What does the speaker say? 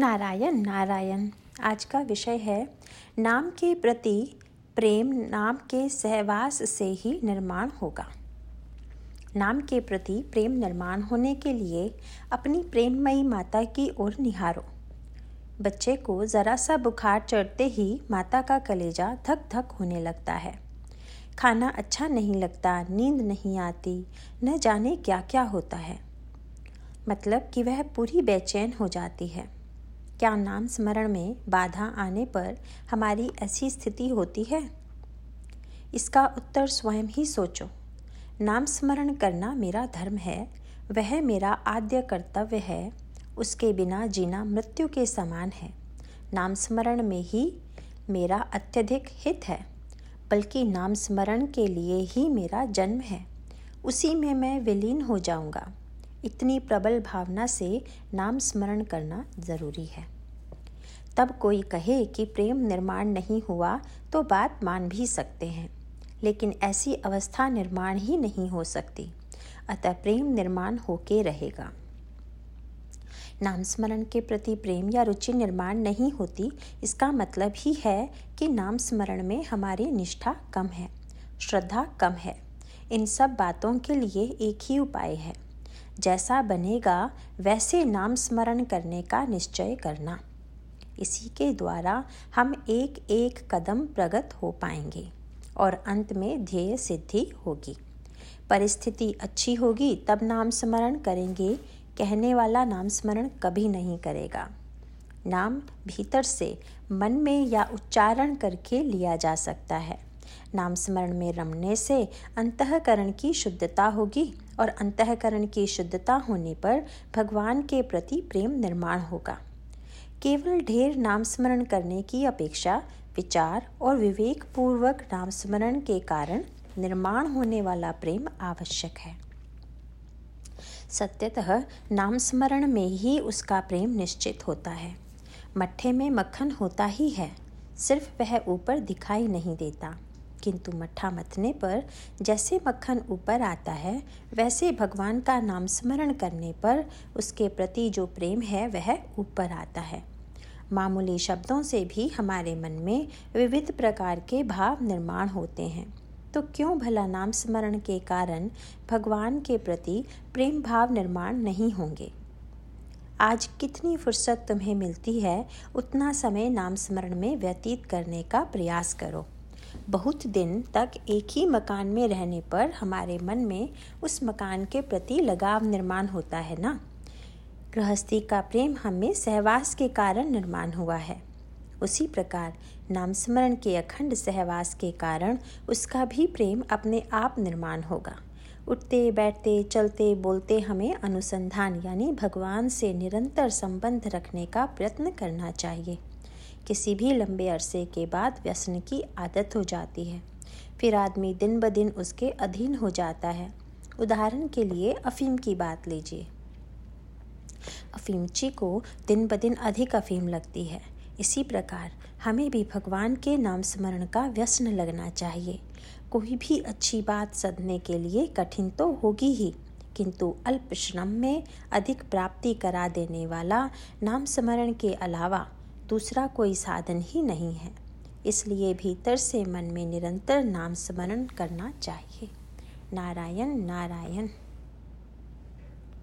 नारायण नारायण। आज का विषय है, नाम के प्रति प्रेम नाम के सहवास से ही निर्माण होगा। नाम के प्रति प्रेम निर्माण होने के लिए अपनी प्रेममयी माता की ओर निहारो। बच्चे को ज़रा सा बुखार चढ़ते ही माता का कलेजा धक धक होने लगता है। खाना अच्छा नहीं लगता, नींद नहीं आती, न जाने क्या क्या होता है। मतलब कि वह पूरी बेचैन हो जाती है। क्या नाम स्मरण में बाधा आने पर हमारी ऐसी स्थिति होती है? इसका उत्तर स्वयं ही सोचो। नाम स्मरण करना मेरा धर्म है, वह मेरा आद्य कर्तव्य है, उसके बिना जीना मृत्यु के समान है। नाम स्मरण में ही मेरा अत्यधिक हित है, बल्कि नाम स्मरण के लिए ही मेरा जन्म है। उसी में मैं विलीन हो जाऊँगा। इतनी प्रबल भावना से नाम स्मरण करना ज़रूरी है। तब कोई कहे कि प्रेम निर्माण नहीं हुआ तो बात मान भी सकते हैं, लेकिन ऐसी अवस्था निर्माण ही नहीं हो सकती। अतः प्रेम निर्माण होके रहेगा। नाम स्मरण के प्रति प्रेम या रुचि निर्माण नहीं होती, इसका मतलब ही है कि नाम स्मरण में हमारी निष्ठा कम है, श्रद्धा कम है। इन सब बातों के लिए एक ही उपाय है। जैसा बनेगा, वैसे नाम स्मरण करने का निश्चय करना। इसी के द्वारा हम एक एक कदम प्रगत हो पाएँगे और अंत में ध्येय सिद्धि होगी। परिस्थिति अच्छी होगी, तब नाम स्मरण करेंगे। कहने वाला नाम स्मरण कभी नहीं करेगा। नाम भीतर से मन में या उच्चारण करके लिया जा सकता है। नाम स्मरण में रमने से अंतकरण की शुद्धता होगी और अंतकरण की शुद्धता होने पर भगवान के प्रति प्रेम निर्माण होगा। केवल ढेर नाम स्मरण करने की अपेक्षा विचार और विवेक पूर्वक नाम स्मरण के कारण निर्माण होने वाला प्रेम आवश्यक है। सत्यतः नाम स्मरण में ही उसका प्रेम निश्चित होता है। मट्ठे में मक्खन होता ही है, सिर्फ़ वह ऊपर दिखाई नहीं देता। किंतु मट्ठा मथने पर जैसे मक्खन ऊपर आता है, वैसे भगवान का नाम स्मरण करने पर उसके प्रति जो प्रेम है, वह ऊपर आता है। मामूली शब्दों से भी हमारे मन में विविध प्रकार के भाव निर्माण होते हैं। तो क्यों भला नाम स्मरण के कारण भगवान के प्रति प्रेम भाव निर्माण नहीं होंगे? आज कितनी फुर्सत तुम्हें मिलती है, उतना समय नाम स्मरण में व्यतीत करने का प्रयास करो। बहुत दिन तक एक ही मकान में रहने पर हमारे मन में उस मकान के प्रति लगाव निर्माण होता है ना? गृहस्थी का प्रेम हमें सहवास के कारण निर्माण हुआ है। उसी प्रकार नाम स्मरण के अखंड सहवास के कारण उसका भी प्रेम अपने आप निर्माण होगा। उठते, बैठते, चलते, बोलते हमें अनुसंधान यानी भगवान से निरंतर संबंध रखने का प्रयत्न करना चाहिए। किसी भी लंबे अरसे के बाद व्यसन की आदत हो जाती है। फिर आदमी दिन ब दिन उसके अधीन हो जाता है। उदाहरण के लिए अफीम की बात लीजिए। अफीमची को दिन ब दिन अधिक अफीम लगती है। इसी प्रकार हमें भी भगवान के नाम स्मरण का व्यसन लगना चाहिए। कोई भी अच्छी बात सदने के लिए कठिन तो होगी ही, किंतु अल्प श्रम में अधिक प्राप्ति करा देने वाला नाम स्मरण के अलावा दूसरा कोई साधन ही नहीं है। इसलिए भीतर से मन में निरंतर नाम स्मरण करना चाहिए। नारायण नारायण।